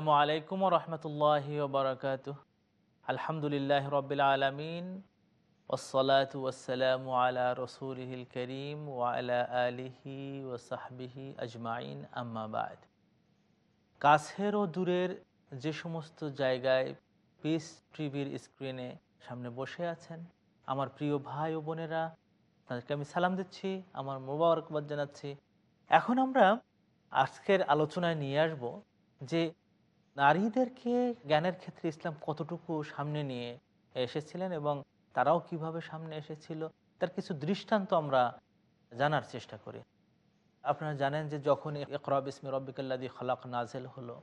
আসসালামু আলাইকুম রহমতুল্লাহ বারকাত আলহামদুলিল্লাহ রবিল আলমিন। ওসলাত ওসালাম আলা রসুলহিল করিম ওয়ালা আলিহি ওসাহবিহি আজমাইন আম্মাবাদ কাছের ও দূরের যে সমস্ত জায়গায় পিস টিভির স্ক্রিনে সামনে বসে আছেন, আমার প্রিয় ভাই ও বোনেরা, তাদেরকে আমি সালাম দিচ্ছি, আমার মোবারকবাদ জানাচ্ছি। এখন আমরা আজকের আলোচনায় নিয়ে আসব যে নারীদেরকে জ্ঞানের ক্ষেত্রে ইসলাম কতটুকু সামনে নিয়ে এসেছিলেন এবং তারাও কীভাবে সামনে এসেছিল, তার কিছু দৃষ্টান্ত আমরা জানার চেষ্টা করি। আপনারা জানেন যে যখন ইকরাব ইসমি রব্বিকাল্লাদি খলাক নাজেল হলো,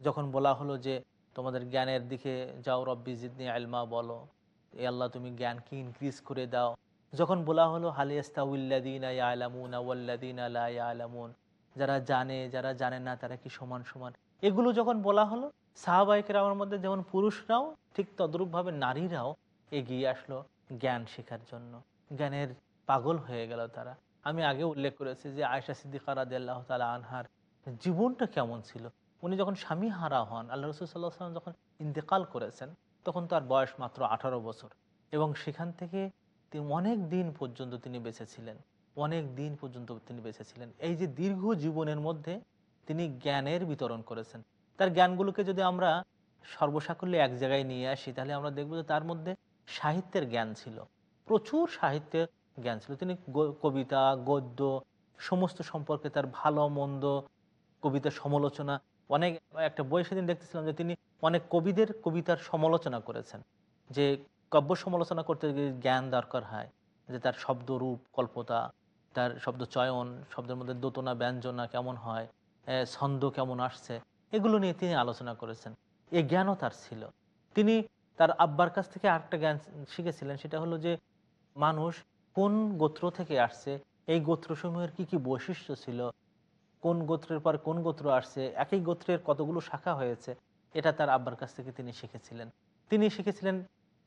যখন বলা হলো যে তোমাদের জ্ঞানের দিকে যাও, রব্বি জিদনি আলমা বলো এ আল্লাহ তুমি জ্ঞানকে ইনক্রিজ করে দাও। যখন বলা হলো হালিয়াস্তাউল্লাদিন আলামুন আউল্লাদিন আলা আলামুন যারা জানে যারা জানে না, তারা কি সমান সমান এগুলো যখন বলা হলো সাহাবাহিকের আমার মধ্যে যেমন পুরুষরাও, ঠিক তদ্রূপভাবে নারীরাও এগিয়ে আসলো জ্ঞান শেখার জন্য। জ্ঞানের পাগল হয়ে গেল তারা। আমি আগে উল্লেখ করেছি যে আয়সা সিদ্দিকার আল্লাহ তালা আনহার জীবনটা কেমন ছিল। উনি যখন স্বামী হারা হন আল্লাহ রসুল সাল্লাহ সাল্লাম যখন ইন্তেকাল করেছেন, তখন তার বয়স মাত্র আঠারো বছর। এবং সেখান থেকে তিনি অনেক দিন পর্যন্ত তিনি বেঁচেছিলেন অনেক দিন পর্যন্ত তিনি বেঁচেছিলেন এই যে দীর্ঘ জীবনের মধ্যে তিনি জ্ঞানের বিতরণ করেছেন। তার জ্ঞানগুলোকে যদি আমরা সর্বসাকল্যে এক জায়গায় নিয়ে আসি, তাহলে আমরা দেখব যে তার মধ্যে সাহিত্যের জ্ঞান ছিল। প্রচুর সাহিত্যের জ্ঞান ছিল। তিনি কবিতা, গদ্য, সমস্ত সম্পর্কে তার ভালো, মন্দ, কবিতার সমালোচনা, অনেক, একটা বই সেদিন দেখতেছিলাম যে তিনি অনেক কবিদের কবিতার সমালোচনা করেছেন। যে কাব্য সমালোচনা করতে গিয়ে জ্ঞান দরকার হয়, যে তার শব্দরূপ, কল্পতা, তার শব্দ চয়ন শব্দের মধ্যে দোতনা, ব্যঞ্জনা কেমন হয় ছন্দ কেমন আসছে, এগুলো নিয়ে তিনি আলোচনা করেছেন। এ জ্ঞানও তার ছিল। তিনি তার আব্বার কাছ থেকে আরেকটা জ্ঞান শিখেছিলেন, সেটা হলো যে মানুষ কোন গোত্র থেকে আসছে, এই গোত্রসমূহের কি কি বৈশিষ্ট্য ছিল, কোন গোত্রের পর কোন গোত্র আসছে, একই গোত্রের কতগুলো শাখা হয়েছে, এটা তার আব্বার কাছ থেকে তিনি শিখেছিলেন। তিনি শিখেছিলেন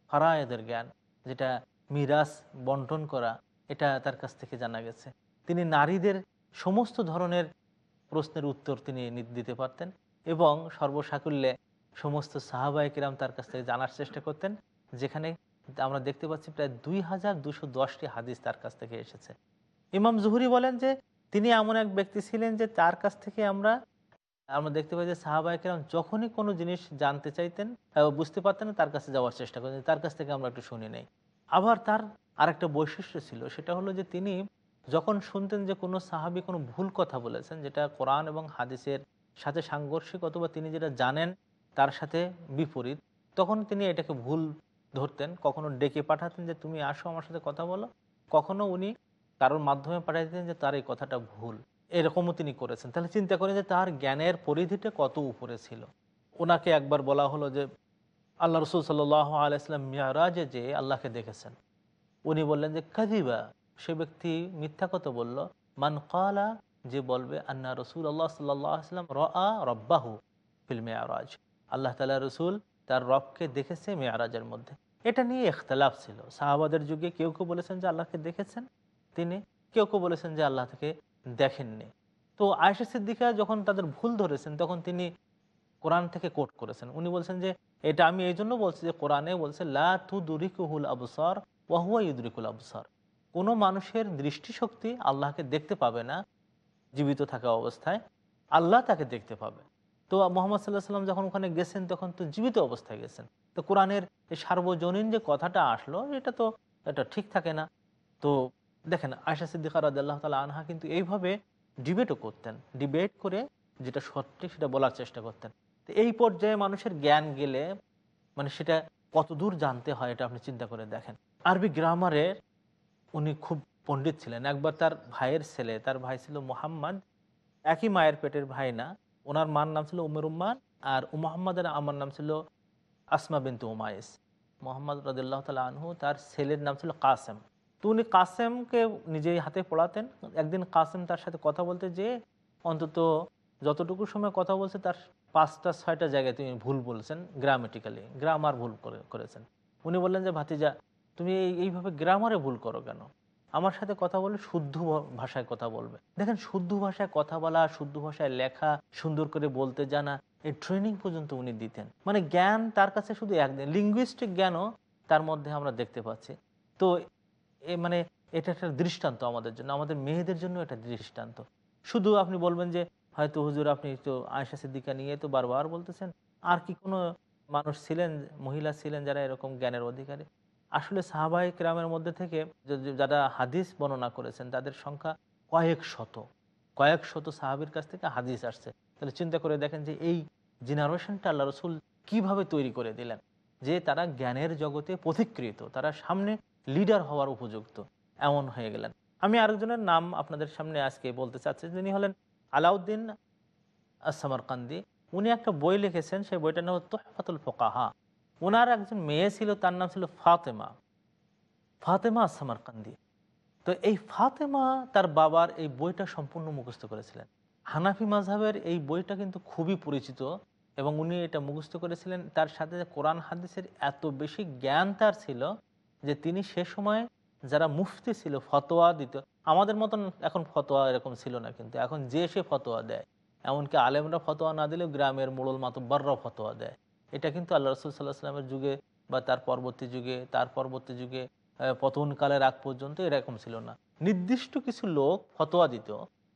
ফারায়েদের জ্ঞান, যেটা মিরাস বন্টন করা, এটা তার কাছ থেকে জানা গেছে। তিনি নারীদের সমস্ত ধরনের প্রশ্নের উত্তর তিনি দিতে পারতেন এবং সর্বসাকুল্যে সমস্ত সাহাবাহিকেরাম তার কাছ থেকে জানার চেষ্টা করতেন, যেখানে আমরা দেখতে পাচ্ছি প্রায় দুই হাজার দুশো দশটি হাদিস তার কাছ থেকে এসেছে। ইমাম জুহুরি বলেন যে, তিনি এমন এক ব্যক্তি ছিলেন যে তার কাছ থেকে আমরা আমরা দেখতে পাই যে সাহাবাহিকেরাম যখনই কোনো জিনিস জানতে চাইতেন বুঝতে পারতেন তার কাছে যাওয়ার চেষ্টা করতেন। তার কাছ থেকে আমরা একটু শুনি নেই। আবার তার আরেকটা বৈশিষ্ট্য ছিল, সেটা হলো যে তিনি যখন শুনতেন যে কোনো সাহাবি কোনো ভুল কথা বলেছেন, যেটা কোরআন এবং হাদিসের সাথে সাংঘর্ষিক অথবা তিনি যেটা জানেন তার সাথে বিপরীত, তখন তিনি এটাকে ভুল ধরতেন। কখনো ডেকে পাঠাতেন যে, তুমি আসো আমার সাথে কথা বলো। কখনো উনি কারোর মাধ্যমে পাঠিয়ে দিতেন যে, তার এই কথাটা ভুল। এরকমও তিনি করেছেন। তাহলে চিন্তা করেন যে, তার জ্ঞানের পরিধিটা কত উপরে ছিল। ওনাকে একবার বলা হলো যে, আল্লাহ রসুল সাল্লাহ আলাইসলাম মিয়ারাজে যে আল্লাহকে দেখেছেন। উনি বললেন যে কাদিবা সে ব্যক্তি মিথ্যা কথা বলল, মান কালা যে বলবে, আন্না রসুল আল্লাহ সাল্লাম র আ রব্বাহু ফিল মেয়ারাজ আল্লাহ তালা রসুল তার রবকে দেখেছে মেয়ারাজের মধ্যে। এটা নিয়ে ইখতলাফ ছিল। সাহাবাদের যুগে কেউ কেউ বলেছেন যে আল্লাহকে দেখেছেন। তিনি কেউ কেউ বলেছেন যে আল্লাহ থেকে দেখেননি। তো আয়সা সিদ্দিকা যখন তাদের ভুল ধরেছেন, তখন তিনি কোরআন থেকে কোট করেছেন। উনি বলছেন যে, এটা আমি এই জন্য বলছি যে কোরআনে বলছে, লা তু দুরিকুহুল আবসর ওয়াহুয়া ইদুরিকুল আবসর কোনো মানুষের দৃষ্টিশক্তি আল্লাহকে দেখতে পাবে না, জীবিত থাকা অবস্থায় আল্লাহ তাকে দেখতে পাবে। তো মোহাম্মদ সাল্লাহ সাল্লাম যখন ওখানে গেছেন, তখন তো জীবিত অবস্থায় গেছেন। তো কোরআনের সার্বজনীন যে কথাটা আসলো, এটা তো, এটা ঠিক থাকে না। তো দেখেন আয়সা সিদ্দিকার আল্লাহ তালা আনহা কিন্তু এইভাবে ডিবেটও করতেন। ডিবেট করে যেটা সঠিক সেটা বলার চেষ্টা করতেন। তো এই পর্যায়ে মানুষের জ্ঞান গেলে মানে সেটা কত দূর জানতে হয়, এটা আপনি চিন্তা করে দেখেন। আরবি গ্রামারের উনি খুব পণ্ডিত ছিলেন। একবার তার ভাইয়ের ছেলে, তার ভাই ছিল মোহাম্মদ, একই মায়ের পেটের ভাই না, ওনার মার নাম ছিল উমের উম্মান আর মোহাম্মদের আমার নাম ছিল আসমা বিন্তু উমায়েস মোহাম্মদ রদুল্লাহ তালা আনহু, তার ছেলের নাম ছিল কাসেম। তো উনি কাসেমকে নিজেই হাতে পড়াতেন। একদিন কাসেম তার সাথে কথা বলতে যে অন্তত যতটুকু সময় কথা বলছে, তার পাঁচটা, ছয়টা জায়গায় তুমি ভুল বলছেন গ্রামেটিক্যালি গ্রামার ভুল করে, করেছেন। উনি বললেন যে, ভাতিজা তুমি এই, এইভাবে গ্রামারে ভুল করো কেন? আমার সাথে কথা বলে শুদ্ধ ভাষায় কথা বলবে। দেখেন, শুদ্ধ ভাষায় কথা বলা, শুদ্ধ ভাষায় লেখা, সুন্দর করে বলতে জানা এই ট্রেনিং পর্যন্ত উনি দিতেন। মানে জ্ঞান তার কাছে শুধু একদিন লিঙ্গুইস্টিক জ্ঞানও তার মধ্যে আমরা দেখতে পাচ্ছি। তো এ মানে এটা একটা দৃষ্টান্ত আমাদের জন্য, আমাদের মেয়েদের জন্য এটা দৃষ্টান্ত। শুধু আপনি বলবেন যে, হয়তো হুজুর আপনি তো আয়সা সিদ্দিকা নিয়ে তো বারবার বলতেছেন। আর কি কোনো মানুষ ছিলেন, মহিলা ছিলেন যারা এরকম জ্ঞানের অধিকারী? আসলে সাহাবাই গ্রামের মধ্যে থেকে যারা হাদিস বর্ণনা করেছেন, তাদের সংখ্যা কয়েক শত কয়েক শত সাহাবির কাছ থেকে হাদিস আসছে। তাহলে চিন্তা করে দেখেন যে এই জেনারেশনটা আল্লাহ রসুল কীভাবে তৈরি করে দিলেন, যে তারা জ্ঞানের জগতে পথিকৃত তারা সামনে লিডার হওয়ার উপযুক্ত, এমন হয়ে গেলেন। আমি আরেকজনের নাম আপনাদের সামনে আজকে বলতে চাচ্ছি, যিনি হলেন আলাউদ্দিন আসামারকান্দি উনি একটা বই লিখেছেন, সেই বইটার নাম তোহফাতুল ফোকাহা। ওনার একজন মেয়ে ছিল, তার নাম ছিল ফাতেমা। ফাতেমা আসামারকান্দি তো এই ফাতেমা তার বাবার এই বইটা সম্পূর্ণ মুখস্থ করেছিলেন। হানাফি মাঝহের এই বইটা কিন্তু খুবই পরিচিত এবং উনি এটা মুখস্থ করেছিলেন। তার সাথে কোরআন হাদিসের এত বেশি জ্ঞান তার ছিল যে তিনি সে সময় যারা মুফতি ছিল, ফতোয়া দিত, আমাদের মতন এখন ফতোয়া এরকম ছিল না কিন্তু, এখন যে সে ফতোয়া দেয়, এমনকি আলেমরা ফতোয়া না দিলেও গ্রামের মোড়ল মাতব্বররাও ফতোয়া দেয়। এটা কিন্তু আল্লাহ রসুল সাল্লাহ সাল্লামের যুগে বা তার পরবর্তী যুগে, তার পরবর্তী যুগে পতনকালের আগ পর্যন্ত এরকম ছিল না। নির্দিষ্ট কিছু লোক ফতোয়া দিত,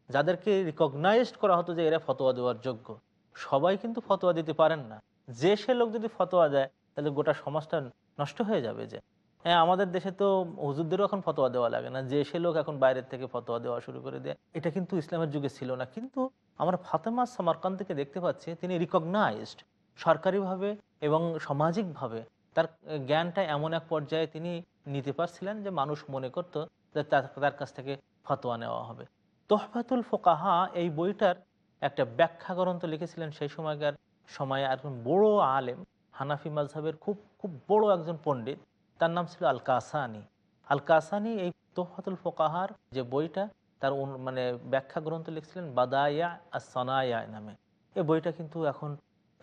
যাদেরকে রিকগনাইজড করা হতো যে এরা ফতোয়া দেওয়ার যোগ্য। সবাই কিন্তু ফতোয়া দিতে পারেন না। যে সে লোক যদি ফতোয়া দেয়, তাহলে গোটা সমাজটা নষ্ট হয়ে যাবে যে। হ্যাঁ আমাদের দেশে তো হুজুরদেরও এখন ফতোয়া দেওয়া লাগে না। যে সে লোক এখন বাইরের থেকে ফতোয়া দেওয়া শুরু করে দেয়, এটা কিন্তু ইসলামের যুগে ছিল না। কিন্তু আমরা ফাতেমা সামারকান থেকে দেখতে পাচ্ছি, তিনি রিকগনাইজড সরকারিভাবে এবং সামাজিকভাবে তার জ্ঞানটা এমন এক পর্যায়ে তিনি নিতে পারছিলেন যে মানুষ মনে করতো যে তার কাছ থেকে ফতোয়া নেওয়া হবে। তোহফাতুল ফোকাহা এই বইটার একটা ব্যাখ্যা গ্রন্থ লিখেছিলেন সেই সময়কার সময়ে একজন বড় আলেম, হানাফি মাজহাবের খুব খুব বড় একজন পণ্ডিত। তার নাম ছিল আল কাসানি আল কাসানি এই তোহফাতুল ফোকাহার যে বইটা, তার মানে ব্যাখ্যা গ্রন্থ লিখছিলেন বাদায়া আর সনায়া নামে। এই বইটা কিন্তু এখন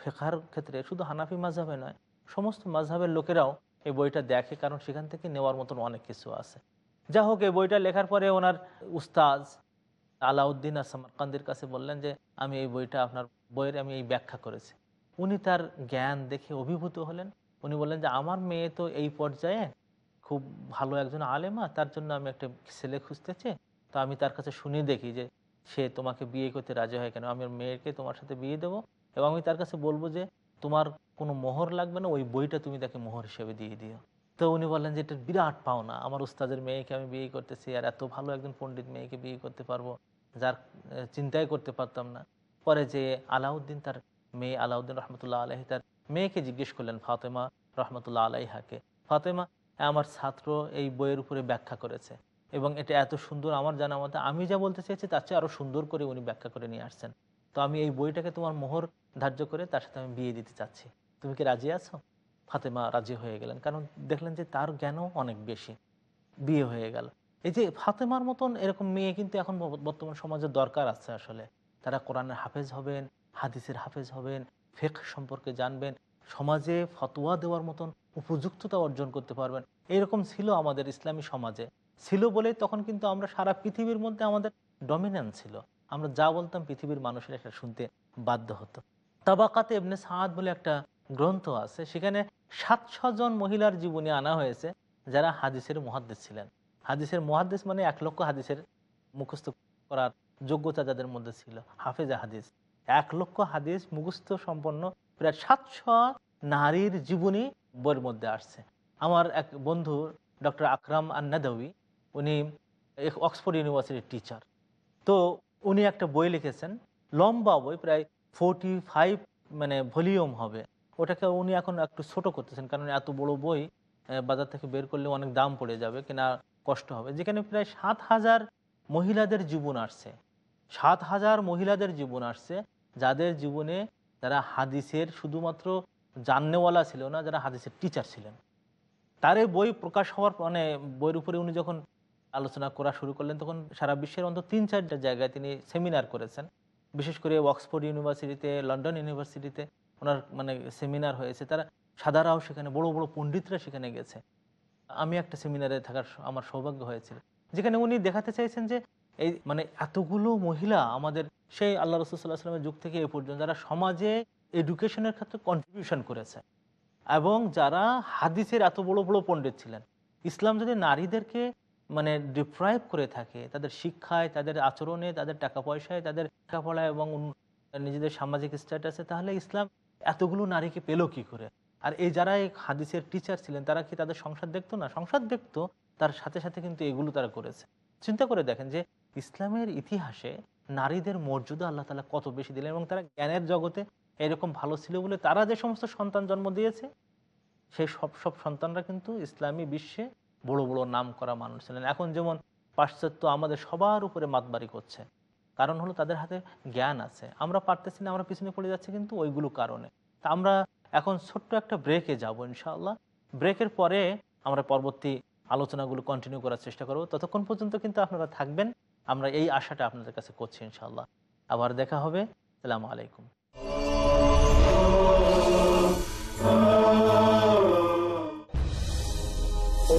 ফেখার ক্ষেত্রে শুধু হানাফি মাঝহাবে নয়, সমস্ত মাঝহাবের লোকেরাও এই বইটা দেখে, কারণ সেখান থেকে নেওয়ার মতন অনেক কিছু আছে। যা হোক, এই বইটা লেখার পরে ওনার উস্তাজ আলাউদ্দিন আর কাছে বললেন যে, আমি এই বইটা আপনার বইয়ের, আমি এই ব্যাখ্যা করেছি। উনি তার জ্ঞান দেখে অভিভূত হলেন। উনি বললেন যে, আমার মেয়ে তো এই পর্যায়ে খুব ভালো একজন আলেমা, তার জন্য আমি একটা ছেলে খুঁজতেছি। তো আমি তার কাছে শুনে দেখি যে, সে তোমাকে বিয়ে করতে রাজি হয় কেন? আমি মেয়েকে তোমার সাথে বিয়ে দেবো। এবং আমি তার কাছে বলব যে, তোমার কোনো মোহর লাগবে না, ওই বইটা তুমি তাকে মোহর হিসেবে দিয়ে দিও। তো উনি বললেন যে এটা বিরাট পাওনা। আমার উস্তাদের মেয়েকে আমি বিয়ে করতেছি, আর এত ভালো একজন পণ্ডিত মেয়েকে বিয়ে করতে পারব, যার চিন্তাই করতে পারতাম না। পরে যে আলাউদ্দিন তার মেয়ে আলাউদ্দিন রহমতুল্লাহ আলহী তার মেয়েকে জিজ্ঞেস করলেন, ফাতেমা রহমতুল্লাহ আলাইহাকে, ফাতেমা, আমার ছাত্র এই বইয়ের উপরে ব্যাখ্যা করেছে এবং এটা এত সুন্দর আমার জানা মতে, আমি যা বলতে চেয়েছি তার চেয়ে আরও সুন্দর করে উনি ব্যাখ্যা করে নিয়ে আসছেন। তো আমি এই বইটাকে তোমার মোহর ধার্য করে তার সাথে আমি বিয়ে দিতে চাচ্ছি। তুমি কি রাজি আছো? ফাতেমা রাজি হয়ে গেলেন, কারণ দেখলেন যে তার জ্ঞানও অনেক বেশি। বিয়ে হয়ে গেল। এই যে ফাতেমার মতন এরকম মেয়ে কিন্তু এখন বর্তমান সমাজে দরকার আছে আসলে। তারা কোরআনের হাফেজ হবেন, হাদিসের হাফেজ হবেন ফেক সম্পর্কে জানবেন, সমাজে ফতোয়া দেওয়ার মতন উপযুক্ততা অর্জন করতে পারবেন। এরকম ছিল আমাদের ইসলামী সমাজে। ছিল বলেই তখন কিন্তু আমরা সারা পৃথিবীর মধ্যে আমাদের ডমিনেন্স ছিল। আমরা যা বলতাম পৃথিবীর মানুষের এটা শুনতে বাধ্য হতো। তাবাকাতে এমনি সাদ বলে একটা গ্রন্থ আছে। সেখানে সাতশো জন মহিলার জীবনী আনা হয়েছে যারা হাদিসের মহাদ্দেশ ছিলেন। হাদিসের মহাদ্দেশ মানে এক লক্ষ হাদিসের মুখস্থ করার যোগ্যতা যাদের মধ্যে ছিল। হাফেজা হাদিস। এক লক্ষ হাদিস মুখস্থ সম্পন্ন প্রায় সাতশো নারীর জীবনী বইয়ের মধ্যে আসছে। আমার এক বন্ধু ডক্টর আকরাম আন্নাদবি উনি অক্সফোর্ড ইউনিভার্সিটির টিচার। তো উনি একটা বই লিখেছেন, লম্বা বই, প্রায় ফোরটি ফাইভ মানে ভলিউম হবে। ওটাকে উনি এখন একটু ছোট করতেছেন, কারণ এত বড় বই বাজার থেকে বের করলে অনেক দাম পড়ে যাবে, কেনা কষ্ট হবে। যেখানে প্রায় সাত হাজার মহিলাদের জীবন আসছে। সাত হাজার মহিলাদের জীবন আসছে, যাদের জীবনে যারা হাদিসের শুধুমাত্র জাননেওয়ালা ছিল না, যারা হাদিসের টিচার ছিলেন। তার এই বই প্রকাশ হওয়ার মানে বইয়ের উপরে উনি যখন আলোচনা করা শুরু করলেন, তখন সারা বিশ্বের অন্তত তিন চারটা জায়গায় তিনি সেমিনার করেছেন। বিশেষ করে অক্সফোর্ড ইউনিভার্সিটিতে, লন্ডন ইউনিভার্সিটিতে ওনার মানে সেমিনার হয়েছে। তারা সাদারাও সেখানে, বড় বড় পণ্ডিতরা সেখানে গেছে। আমি একটা সেমিনারে থাকার আমার সৌভাগ্য হয়েছিল। যেখানে উনি দেখাতে চাইছেন যে এই মানে এতগুলো মহিলা আমাদের, সেই আল্লাহ রসুল্লাহ যুগ থেকে এ পর্যন্ত যারা সমাজে এডুকেশনের ক্ষেত্রে কন্ট্রিবিউশন করেছে এবং যারা হাদিসের এত বড় বড় পণ্ডিত ছিলেন। ইসলাম যদি নারীদেরকে মানে ডিপ্রাইভ করে থাকে। তাদের শিক্ষায়, তাদের আচরণে, তাদের টাকা পয়সায় তাদের লেখাপড়া এবং নিজেদের সামাজিক স্ট্যাটাসে তাহলে ইসলাম এতগুলো নারীকে পেল কি করে? আর এই যারা এই হাদিসের টিচার ছিলেন, তারা কি তাদের সংসার দেখতো না? সংসার দেখতো, তার সাথে সাথে কিন্তু এগুলো তারা করেছে। চিন্তা করে দেখেন যে, ইসলামের ইতিহাসে নারীদের মর্যাদা আল্লাহ তালা কত বেশি দিলেন এবং তারা জ্ঞানের জগতে এরকম ভালো ছিল বলে তারা যে সমস্ত সন্তান জন্ম দিয়েছে, সেই সব সব সন্তানরা কিন্তু ইসলামী বিশ্বে বড় বড় নাম করা মানুষ ছিলেন। এখন যেমন পাশ্চাত্য আমাদের সবার উপরে মাতবাড়ি করছে। কারণ হলো তাদের হাতে জ্ঞান আছে। আমরা পারতেছি না, আমরা পিছনে পড়ে যাচ্ছি কিন্তু ওইগুলো কারণে। তা আমরা এখন ছোট্ট একটা ব্রেকে যাব ইনশাআল্লাহ। ব্রেকের পরে আমরা পরবর্তী আলোচনাগুলো কন্টিনিউ করার চেষ্টা করব। ততক্ষণ পর্যন্ত কিন্তু আপনারা থাকবেন। আমরা এই আশাটা আপনাদের কাছে করছি ইনশাআল্লাহ। আবার দেখা হবে। সালামু আলাইকুম।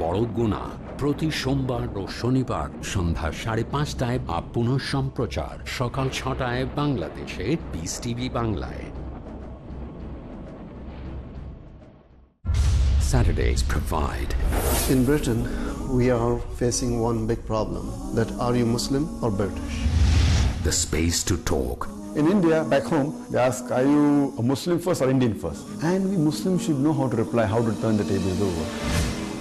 বড় গুণা প্রতি সোমবার ও শনিবার সন্ধ্যা সাড়ে পাঁচটায় বা পুনঃ সম্প্রচার সকাল ছটায় বাংলাদেশে বিস টিভি বাংলায় Saturdays provide In Britain, we are facing one big problem that are you Muslim or British? the space to talk In India, back home, they ask, are you a Muslim first or Indian first? And we Muslims should know how to reply, how to turn the tables over.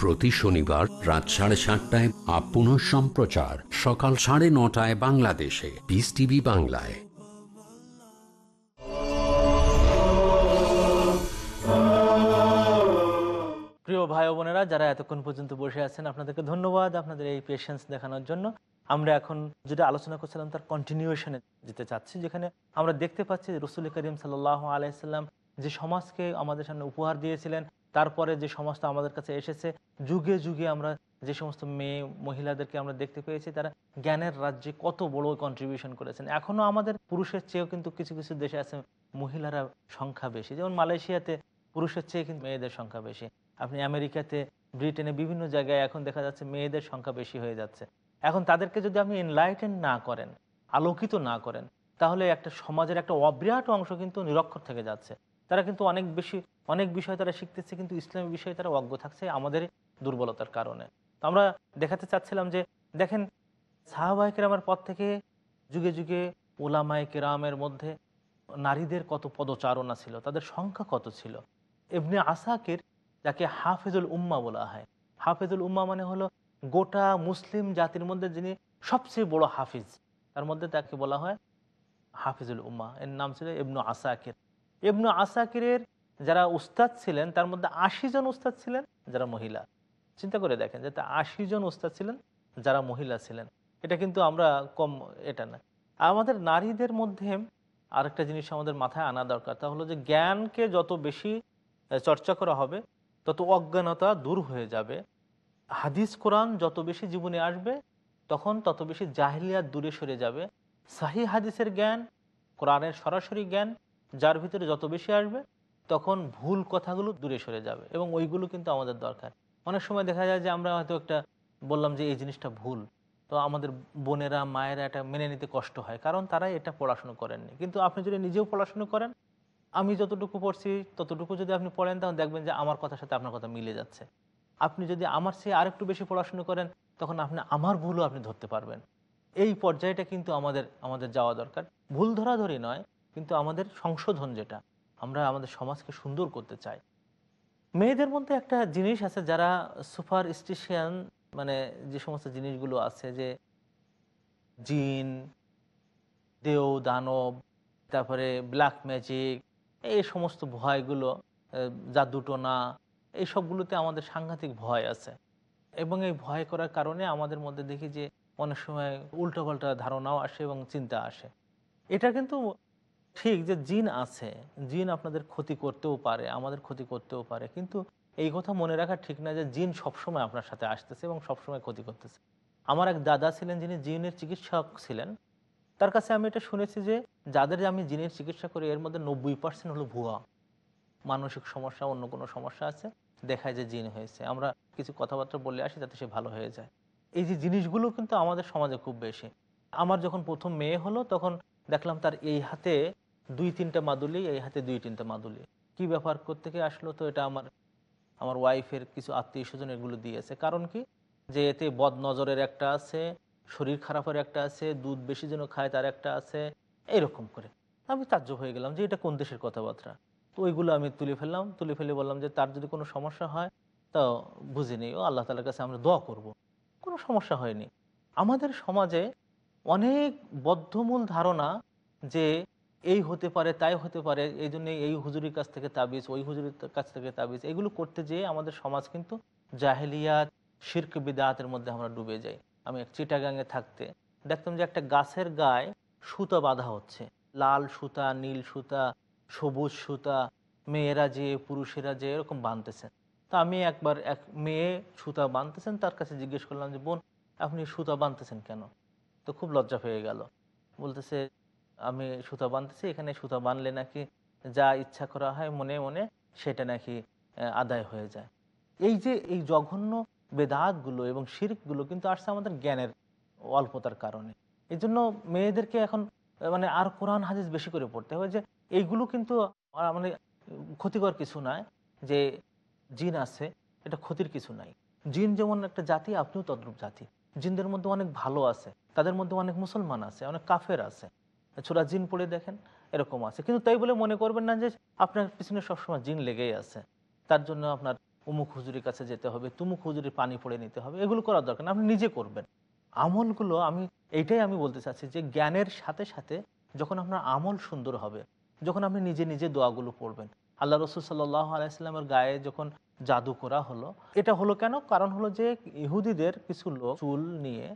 প্রতি শনিবার রাত সাড়ে সাতটায় up পুনঃ সম্প্রচার। সকাল সাড়ে নটায় বাংলাদেশে। বিস টিভি বাংলায়। প্রিয় ভাই বোনেরা, যারা এতক্ষণ পর্যন্ত বসে আছেন, আপনাদেরকে ধন্যবাদ আপনাদের এই পেশেন্স দেখানোর জন্য। আমরা এখন যেটা আলোচনা করছিলাম, তার কন্টিনিউশনে যেতে চাচ্ছি, যেখানে আমরা দেখতে পাচ্ছি রসুল করিম সাল্লাহ আলাইসাল্লাম যে সমাজকে আমাদের সামনে উপহার দিয়েছিলেন তারপরে যে সমাজটা আমাদের কাছে এসেছে, যুগে যুগে আমরা যে সমস্ত মেয়ে মহিলাদেরকে আমরা দেখতে পেয়েছি, তারা জ্ঞানের রাজ্যে কত বড় কন্ট্রিবিউশন করেছেন। এখনও আমাদের পুরুষের চেয়েও কিন্তু কিছু কিছু দেশে আছে মহিলারা সংখ্যা বেশি। যেমন মালয়েশিয়াতে পুরুষের চেয়ে কিন্তু মেয়েদের সংখ্যা বেশি। আপনি আমেরিকাতে, ব্রিটেনে বিভিন্ন জায়গায় এখন দেখা যাচ্ছে মেয়েদের সংখ্যা বেশি হয়ে যাচ্ছে। এখন তাদেরকে যদি আপনি এনলাইটেন না করেন, আলোকিত না করেন, তাহলে একটা সমাজের একটা অবিরাট অংশ কিন্তু নিরক্ষর থেকে যাচ্ছে। তারা কিন্তু অনেক বেশি, অনেক বিষয় তারা শিখতেছে, কিন্তু ইসলামী বিষয়ে তারা অজ্ঞ থাকছে আমাদের দুর্বলতার কারণে। তো আমরা দেখাতে চাচ্ছিলাম যে, দেখেন সাহাবাই কেরামের পর থেকে যুগে যুগে ওলামাই কেরামের মধ্যে নারীদের কত পদচারণা ছিল, তাদের সংখ্যা কত ছিল। এমনি আসাকের যাকে হাফেজুল উম্মা বলা হয়। হাফেজুল উম্মা মানে হলো গোটা মুসলিম জাতির মধ্যে যিনি সবচেয়ে বড় হাফিজ। তার মধ্যে তাকে বলা হয় হাফিজুল উম্মা। এর নাম ছিল ইবনু আসাকির। ইবনু আসাকিরের যারা উস্তাদ ছিলেন, তার মধ্যে আশি জন উস্তাদ ছিলেন, যারা মহিলা। চিন্তা করে দেখেন যে তা আশি জন উস্তাদ ছিলেন, যারা মহিলা ছিলেন। এটা কিন্তু আমরা কম, এটা না। আমাদের নারীদের মধ্যে আরেকটা জিনিস আমাদের মাথায় আনা দরকার, তা হলো যে জ্ঞানকে যত বেশি চর্চা করা হবে, তত অজ্ঞানতা দূর হয়ে যাবে। হাদিস, কোরআন যত বেশি জীবনে আসবে, তখন তত বেশি জাহিলিয়াত দূরে সরে যাবে। সাহি হাদিসের জ্ঞান, কোরআনের সরাসরি জ্ঞান যার ভিতরে যত বেশি আসবে, তখন ভুল কথাগুলো দূরে সরে যাবে এবং ওইগুলো কিন্তু আমাদের দরকার। অনেক সময় দেখা যায় যে আমরা হয়তো একটা বললাম যে এই জিনিসটা ভুল, তো আমাদের বোনেরা, মায়েরা এটা মেনে নিতে কষ্ট হয়, কারণ তারা এটা পড়াশুনো করেননি। কিন্তু আপনি যদি নিজেও পড়াশুনো করেন, আমি যতটুকু পড়ছি, ততটুকু যদি আপনি পড়েন তখন দেখবেন যে আমার কথার সাথে আপনার কথা মিলে যাচ্ছে। আপনি যদি আমার চেয়ে আরেকটু বেশি পড়াশুনো করেন, তখন আপনি আমার ভুলও আপনি ধরতে পারবেন। এই পর্যায়টা কিন্তু আমাদের আমাদের যাওয়া দরকার। ভুল ধরাধরি নয় কিন্তু আমাদের সংশোধন যেটা, আমরা আমাদের সমাজকে সুন্দর করতে চাই। মেয়েদের মধ্যে একটা জিনিস আছে যারা সুপার স্টিশিয়ান মানে যে সমস্ত জিনিসগুলো আছে যে জিন, দেও, দানব, তারপরে ব্ল্যাক ম্যাজিক এই সমস্ত ভয়গুলো জাদুটোনা এই সবগুলোতে আমাদের সাংঘাতিক ভয় আছে। এবং এই ভয় করার কারণে আমাদের মধ্যে দেখি যে অনেক সময় উল্টোপাল্টা ধারণাও আসে এবং চিন্তা আসে। এটা কিন্তু ঠিক যে জিন আছে, জিন আপনাদের ক্ষতি করতেও পারে, আমাদের ক্ষতি করতেও পারে, কিন্তু এই কথা মনে রাখা ঠিক না যে জিন সবসময় আপনার সাথে আসতেছে এবং সবসময় ক্ষতি করতেছে। আমার এক দাদা ছিলেন যিনি জিনের চিকিৎসক ছিলেন, তার কাছে আমি এটা শুনেছি যে যাদের আমি জিনের চিকিৎসা করি, এর মধ্যে নব্বই পার্সেন্ট হলো ভুয়া। মানসিক সমস্যা, অন্য কোনো সমস্যা আছে, দেখায় যে জিন হয়েছে। আমরা কিছু কথাবার্তা বলে আসি যাতে সে ভালো হয়ে যায়। এই যে জিনিসগুলো কিন্তু আমাদের সমাজে খুব বেশি। আমার যখন প্রথম মেয়ে হলো, তখন দেখলাম তার এই হাতে দুই তিনটা মাদুলি, এই হাতে দুই তিনটা মাদুলি। কি ব্যাপার থেকে আসলো তো এটা আমার আমার ওয়াইফের কিছু আত্মীয় স্বজন এগুলো দিয়েছে। কারণ কি? যে এতে বদ নজরের একটা আছে, শরীর খারাপের একটা আছে, দুধ বেশি যেন খায় তার একটা আছে, এরকম করে। আমি তাজ্জব হয়ে গেলাম যে এটা কোন দেশের কথাবার্তা? তো ওইগুলো আমি তুলে ফেললাম, তুলে ফেলে বললাম যে তার যদি কোনো সমস্যা হয়, তো বুঝিনি ও আল্লাহ তালার কাছে আমরা দোয়া করব। কোনো সমস্যা হয়নি। আমাদের সমাজে অনেক বদ্ধমূল ধারণা যে এই হতে পারে, তাই হতে পারে এই জন্য এই হুজুরির কাছ থেকে তাবিজ, ওই হুজুরির কাছ থেকে তাবিজ, এগুলো করতে যেয়ে আমাদের সমাজ কিন্তু জাহেলিয়াত, শির্ক বিদাতের মধ্যে আমরা ডুবে যাই। আমি এক চিটাগাঙে থাকতে দেখতাম যে একটা গাছের গায়ে সুতা বাঁধা হচ্ছে। লাল সুতা, নীল সুতা, সবুজ সুতা, মেয়েরা যে, পুরুষেরা যে, এরকম বাঁধতেছে। তা আমি একবার এক মেয়ে সুতা বাঁধতেছেন, তার কাছে জিজ্ঞেস করলাম যে, বোন, আপনি সুতা বাঁধতেছেন কেন? তো খুব লজ্জা পেয়ে গেল। বলতেছে আমি সুতা বাঁধতেছি, এখানে সুতা বাঁধলে নাকি যা ইচ্ছা করা হয় মনে মনে সেটা নাকি আদায় হয়ে যায়। এই যে এই জঘন্য বেদাতগুলো এবং শিরকগুলো কিন্তু আসছে আমাদের জ্ঞানের অল্পতার কারণে। এই জন্য মেয়েদেরকে এখন মানে আর কোরআন, হাদিস বেশি করে পড়তে হবে যে এইগুলো কিন্তু মানে ক্ষতিকর কিছু নয়, যে জিন আছে, এটা ক্ষতির কিছু নাই। জিন যেমন একটা জাতি, আপনিও তদ্রূপ জাতি। জিনদের মধ্যে অনেক ভালো আছে, তাদের মধ্যে অনেক মুসলমান আছে, অনেক কাফের আছে। ছোড়া জিন পড়ে দেখেন, এরকম আছে। কিন্তু তাই বলে মনে করবেন না যে আপনার পিছনে সবসময় জিন লেগেই আছে। তার জন্য আপনার অমুক হুজুরির কাছে যেতে হবে, তুমুক হুজুরির পানি পড়ে নিতে হবে, এগুলো করার দরকার আপনি নিজে করবেন। আমলগুলো আমি, এইটাই আমি বলতে চাচ্ছি যে জ্ঞানের সাথে সাথে যখন আপনার আমল সুন্দর হবে, যখন আপনি নিজে নিজে দোয়াগুলো পড়বেন। আল্লাহ রসুল সাল্লাহ আলাইস্লামের গায়ে যখন জাদু করা হলো, এটা হলো কেন? কারণ হলো যে ইহুদিদের কিছু লোক চুল নিয়ে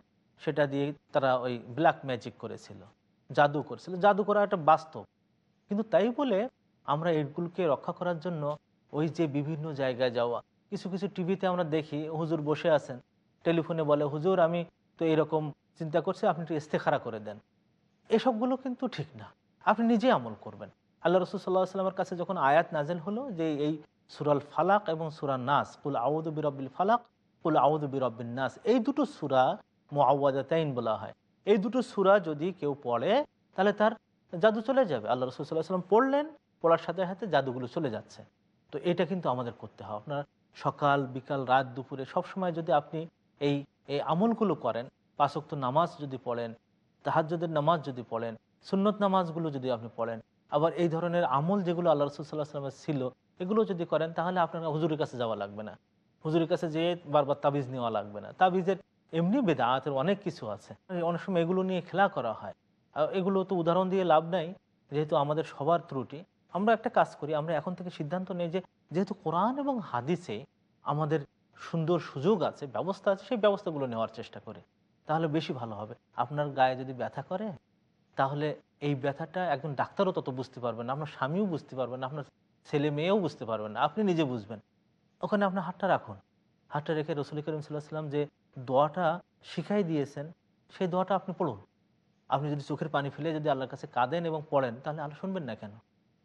সেটা দিয়ে তারা ওই ব্ল্যাক ম্যাজিক করেছিল। জাদু করেছিল জাদু করা একটা বাস্তব। কিন্তু তাই বলে আমরা এগুলোকে রক্ষা করার জন্য ওই যে বিভিন্ন জায়গায় যাওয়া, কিছু কিছু টিভিতে আমরা দেখি, হুজুর বসে আছেন, টেলিফোনে বলে, হুজুর, আমি তো এরকম চিন্তা করছি, আপনি একটু ইস্তেখারা করে দেন। এসবগুলো কিন্তু ঠিক না। আপনি নিজে আমল করবেন। আল্লাহ রসুল সাল্লাহ সাল্লামের কাছে যখন আয়াত নাজেল হলো যে এই সুরাল ফালাক এবং সুরা নাস, কুল আউদ বিরব্বিল ফালাক, কুল আউদ বিরব্বিন নাস, এই দুটো সুরা মোয়াওয়াদাতাইন বলা হয়। এই দুটো সুরা যদি কেউ পড়ে, তাহলে তার জাদু চলে যাবে। আল্লাহ রসুল সাল্লাহ সাল্লাম পড়লেন, পড়ার সাথে সাথে জাদুগুলো চলে যাচ্ছে। তো এটা কিন্তু আমাদের করতে হবে আপনার সকাল, বিকাল, রাত, দুপুরে সব সময় যদি আপনি এই এই আমলগুলো করেন পাঁচক্ত নামাজ যদি পড়েন তাহাজ্যদের নামাজ যদি পড়েন, সুন্নত নামাজগুলো যদি আপনি পড়েন, আবার এই ধরনের আমল যেগুলো আল্লাহ রসুল সাল্লাহ সাল্লামের ছিল, এগুলো যদি করেন, তাহলে আপনার হুজুরের কাছে যাওয়া লাগবে না। হুজুরের কাছে যেয়ে বারবার তাবিজ নেওয়া লাগবে না। তাবিজের এমনি বেদাতের অনেক কিছু আছে। অনেক সময় এগুলো নিয়ে খেলা করা হয়। আর এগুলো তো উদাহরণ দিয়ে লাভ নাই, যেহেতু আমাদের সবার ত্রুটি। আমরা একটা কাজ করি, আমরা এখন থেকে সিদ্ধান্ত নেই যে, যেহেতু কোরআন এবং হাদিসে আমাদের সুন্দর সুযোগ আছে, ব্যবস্থা আছে, সেই ব্যবস্থাগুলো নেওয়ার চেষ্টা করি। তাহলে বেশি ভালো হবে। আপনার গায়ে যদি ব্যথা করে, তাহলে এই ব্যথাটা একজন ডাক্তারও তত বুঝতে পারবেন না, আপনার স্বামীও বুঝতে পারবেন আপনার ছেলে মেয়েও বুঝতে পারবেন না, আপনি নিজে বুঝবেন। ওখানে আপনার হাতটা রাখুন। হাতটা রেখে রসুল করিম সাল্লাহ সাল্লাম যে দোয়াটা শিখাই দিয়েছেন, সেই দোয়াটা আপনি পড়ুন। আপনি যদি চোখের পানি ফেলে যদি আল্লাহর কাছে কাঁদেন এবং পড়েন, তাহলে আল্লাহ শুনবেন না কেন?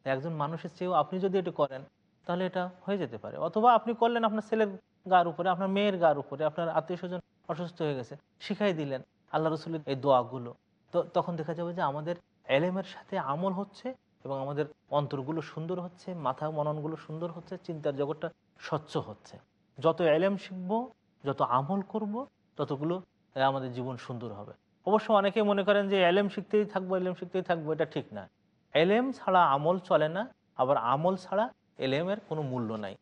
একজন মানুষের চেয়েও আপনি যদি এটা করেন, তাহলে এটা হয়ে যেতে পারে। অথবা আপনি করলেন আপনার ছেলের গার উপরে, আপনার মেয়ের গার উপরে, আপনার আত্মীয় স্বজন অসুস্থ হয়ে গেছে, শিখাই দিলেন আল্লাহ রসুলের এই দোয়াগুলো। তো তখন দেখা যাবে যে আমাদের এলেমের সাথে আমল হচ্ছে এবং আমাদের অন্তরগুলো সুন্দর হচ্ছে, মাথা মননগুলো সুন্দর হচ্ছে, চিন্তার জগৎটা স্বচ্ছ হচ্ছে। যত এলেম শিখব যত আমল করব, ততগুলো আমাদের জীবন সুন্দর হবে। অবশ্য অনেকে মনে করেন যে এলেম শিখতেই থাকব, এলেম শিখতেই থাকব, এটা ঠিক না। এলেম ছাড়া আমল চলে না, আবার আমল ছাড়া এলেমের কোনো মূল্য নাই।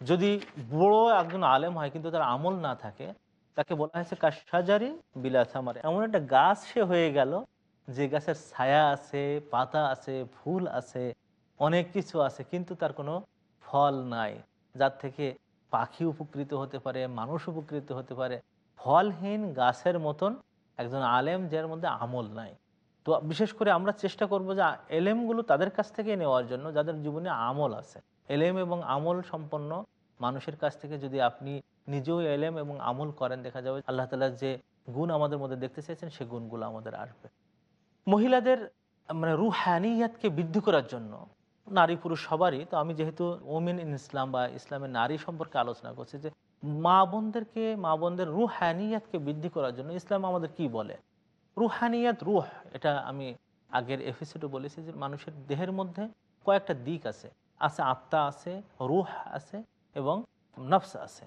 যদি বড় একজন আলেম হয়, কিন্তু তার আমল না থাকে, তাকে বলা হয়েছে, কাশাজারি বিলাথামারে এমন একটা গাছ সে হয়ে গেল, যে গাছের ছায়া আছে, পাতা আছে, ফুল আছে, অনেক কিছু আছে, কিন্তু তার কোনো ফল নাই। যার থেকে পাখি উপকৃত হতে পারে, মানুষ উপকৃত হতে পারে। ফলহীন গাছের মতন একজন আলেম যার মধ্যে আমল নাই। তো বিশেষ করে আমরা চেষ্টা করব যে এলেমগুলো তাদের কাছ থেকে নেওয়ার জন্য, যাদের জীবনে আমল আছে। এলেম এবং আমল সম্পন্ন মানুষের কাছ থেকে যদি আপনি নিজেও এলেম এবং আমল করেন, দেখা যাবে আল্লাহ তালার যে গুণ আমাদের মধ্যে দেখতে চাইছেন সে গুণগুলো আমাদের আসবে। মহিলাদের মানে রুহানিয়াতকে বৃদ্ধি করার জন্য নারী পুরুষ সবারই। তো আমি যেহেতু ওমেন ইন ইসলাম বা ইসলামের নারী সম্পর্কে আলোচনা করছি যে মা বোনদেরকে, মা বোনদের রুহানিয়াতকে বৃদ্ধি করার জন্য ইসলাম আমাদের কি বলে? রুহানিয়াত রুহ, এটা আমি আগের এপিসোডে বলেছি যে মানুষের দেহের মধ্যে কয়েকটা দিক আছে। আছে আত্মা আছে, রুহ আছে এবং নফস আছে।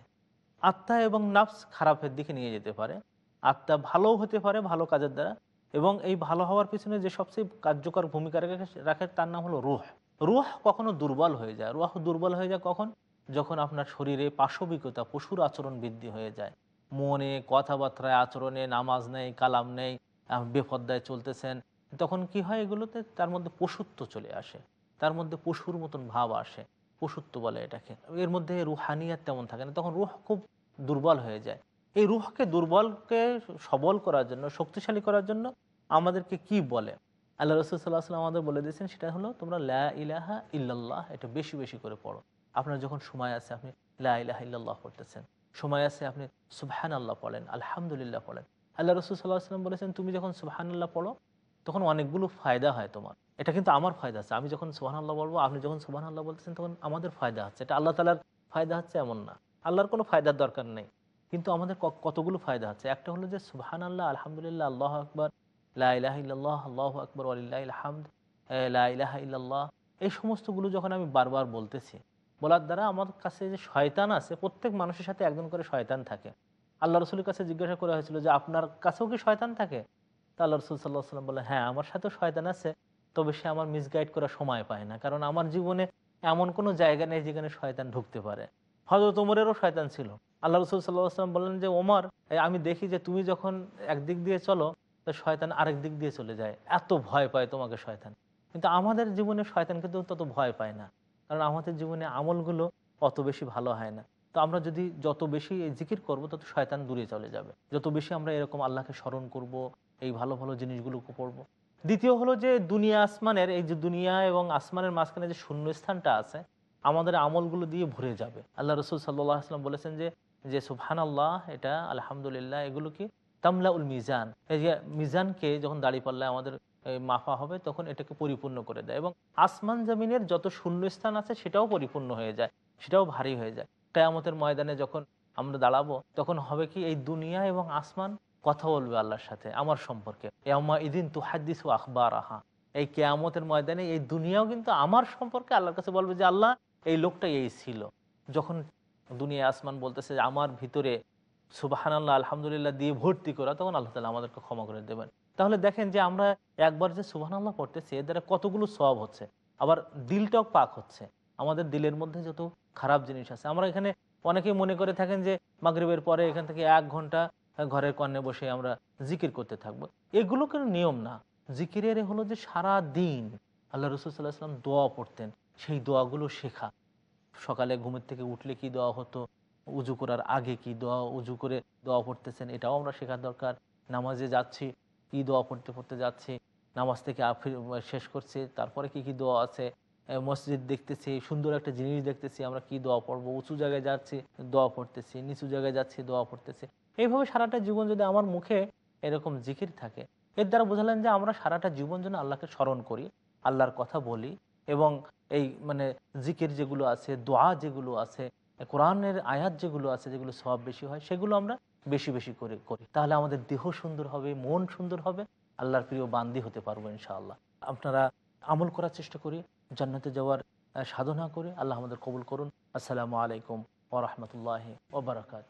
আত্মা এবং নফস খারাপের দিকে নিয়ে যেতে পারে। আত্মা ভালো হতে পারে ভালো কাজের দ্বারা এবং এই ভালো হওয়ার পিছনে যে সবচেয়ে কার্যকর ভূমিকা রাখে রাখে তার নাম হলো রুহ। রুহ কখনো দুর্বল হয়ে যায়। রুহ দুর্বল হয়ে যায় কখন? যখন আপনার শরীরে পাশবিকতা পশুর আচরণ বৃদ্ধি হয়ে যায়। মনে কথাবার্তায় আচরণে নামাজ নেই কালাম নেই আহ, বেপদ্দায় চলতেছেন তখন কি হয় এগুলোতে? তার মধ্যে পশুত্ব চলে আসে। তার মধ্যে পশুর মতন ভাব আসে। পশুত্ব বলে এটাকে। এর মধ্যে রুহানিয়াত তেমন থাকে না। তখন রুহ খুব দুর্বল হয়ে যায়। এই রুহকে দুর্বলকে সবল করার জন্য শক্তিশালী করার জন্য আমাদেরকে কি বলে? আল্লাহ রসুল সাল্লাহ সাল্লাম আমাদের বলে দিয়েছেন, সেটা হলো তোমরা লা ইলাহা ইল্লাল্লাহ, এটা বেশি বেশি করে পড়ো। আপনার যখন সময় আছে, আপনি লা ইলাহা ইল্লাল্লাহ পড়তেছেন। সময় আছে, আপনি সুবহান আল্লাহ পড়েন, আলহামদুলিল্লাহ পড়েন। আল্লাহ রসুল সাল্লাহ সাল্লাম বলেছেন, তুমি যখন সুবহান আল্লাহ পড়ো, তখন অনেকগুলো ফায়দা হয় তোমার। এটা কিন্তু আমার ফায়দা আছে। আমি যখন সুবহান আল্লাহ বলব, আপনি যখন সুবহান আল্লাহ বলতেছেন, তখন আমাদের ফায়দা হচ্ছে এটা আল্লাহ তালার ফায়দা হচ্ছে এমন না। আল্লাহর কোনো ফায়দার দরকার নেই। কিন্তু আমাদের কতগুলো ফায়দা আছে? একটা হলো যে সুবহান আল্লাহ আলহামদুলিল্লাহ, আল্লাহ আকবর লাহ আল্লাহ আকবর আলিল্লাহ হামদ লাহ ইল্লাল্লাহ, এই সমস্তগুলো যখন আমি বারবার বলতেছি, বলার দ্বারা আমার কাছে যে শয়তান আছে, প্রত্যেক মানুষের সাথে একজন করে শয়তান থাকে। আল্লাহ রসুলের কাছে জিজ্ঞাসা করা হয়েছিল যে, আপনার কাছেও কি শয়তান থাকে? তা আল্লাহ রসুল সাল্লাহ সাল্লাম বলে হ্যাঁ আমার সাথেও শয়তান আছে, তবে সে আমার মিসগাইড করার সময় পায় না। কারণ আমার জীবনে এমন কোনো জায়গা নেই যেখানে শয়তান ঢুকতে পারে। হজরত ওমরেরও শয়তান ছিল। আল্লাহ রসুল সাল্লাহ আসলাম বললেন যে, ওমর আমি দেখি যে, তুমি যখন একদিক দিয়ে চলো তো শয়তান আরেক দিক দিয়ে চলে যায়। এত ভয় পায় তোমাকে শয়তান। কিন্তু আমাদের জীবনে শয়তান কিন্তু তত ভয় পায় না। কারণ আমাদের জীবনে আমলগুলো অত বেশি ভালো হয় না। তো আমরা যদি যত বেশি জিকির করব, তত শয়তান দূরে চলে যাবে। যত বেশি আমরা এরকম আল্লাহকে স্মরণ করব, এই ভালো ভালো জিনিসগুলোকে পড়ব। দ্বিতীয় হলো যে দুনিয়া আসমানের, এই যে দুনিয়া এবং আসমানের মাঝখানে যে শূন্য স্থানটা আছে, আমাদের আমলগুলো দিয়ে ভরে যাবে। আল্লাহ রসুল সাল্লাহ আসলাম বলেছেন যে যে সুবহান আল্লাহ এটা আলহামদুলিল্লাহ, এগুলো কি তামলা উল মিজান। এই যে মিজানকে যখন দাড়ি পাল্লায় আমাদের মাফা হবে, তখন এটাকে পরিপূর্ণ করে দেয় এবং আসমান জমিনের যত শূন্যস্থান আছে, সেটাও পরিপূর্ণ হয়ে যায়, সেটাও ভারী হয়ে যায়। কেয়ামতের ময়দানে যখন আমরা দাঁড়াবো, তখন হবে কি এই দুনিয়া এবং আসমান কথা বলবে আল্লাহর সাথে, আমার সম্পর্কে। ইয়াম্মা ইদিন তু হাদিস আহা এই কেয়ামতের ময়দানে এই দুনিয়াও কিন্তু আমার সম্পর্কে আল্লাহর কাছে বলবে যে, আল্লাহ, এই লোকটা এই ছিল। যখন দুনিয়া আসমান বলতেছে আমার ভিতরে সুবাহান আল্লাহ আলহামদুলিল্লাহ দিয়ে ভর্তি করা, তখন আল্লাহ তালা আমাদেরকে ক্ষমা করে দেবেন। তাহলে দেখেন যে আমরা একবার যে সুবহানাল্লাহ পড়তেছি, এর দ্বারা কতগুলো সব হচ্ছে? আবার দিলটাও পাক হচ্ছে। আমাদের দিলের মধ্যে যত খারাপ জিনিস আছে, আমরা এখানে অনেকেই মনে করে থাকেন যে মাগরিবের পরে এখান থেকে এক ঘণ্টা ঘরের কর্ণে বসে আমরা জিকির করতে থাকব। এগুলো কোনো নিয়ম না? জিকিরের হলো যে সারা দিন আল্লাহ রসুল সাল্লাহ সাল্লাম দোয়া পড়তেন। সেই দোয়াগুলো শেখা। সকালে ঘুমের থেকে উঠলে কি দোয়া হতো? উজু করার আগে কি দোয়া উজু করে দোয়া পড়তেছেন, এটাও আমরা শেখার দরকার। নামাজে যাচ্ছি, কি দোয়া পড়তে পড়তে যাচ্ছি, নামাজ থেকে শেষ করছি, তারপরে কি কি দোয়া আছে মসজিদ দেখতেছি, সুন্দর একটা জিনিস দেখতেছি, আমরা কি দোয়া পড়ব, উঁচু জায়গায় যাচ্ছি, দোয়া পড়তেছি, নিচু জায়গায় যাচ্ছি, দোয়া পড়তেছি। এইভাবে সারাটা জীবন যদি আমার মুখে এরকম জিকির থাকে, এর দ্বারা বোঝালেন যে আমরা সারাটা জীবন যেন আল্লাহকে স্মরণ করি, আল্লাহর কথা বলি এবং এই মানে জিকির যেগুলো আছে, দোয়া যেগুলো আছে কোরআনের আয়াত যেগুলো আছে, যেগুলো সব বেশি হয়, সেগুলো আমরা বেশি বেশি করে করি। তাহলে আমাদের দেহ সুন্দর হবে, মন সুন্দর হবে, আল্লাহর প্রিয় বান্দি হতে পারব ইনশাআল্লাহ। আপনারা আমল করার চেষ্টা করি, জান্নাতে যাওয়ার সাধনা করে, আল্লাহ আমাদের কবুল করুন। আসসালামু আলাইকুম ওরহমতুল্লাহ ওবরাকাত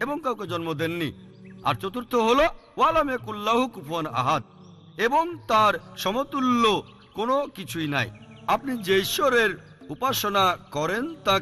এবং কাউকে জন্ম দেননি। আর চতুর্থ হল ওয়ালামেকুল্লাহ কুফন আহাদ। এবং তার সমতুল্য কোনো কিছুই নাই। আপনি যে ঈশ্বরের উপাসনা করেন, তাকে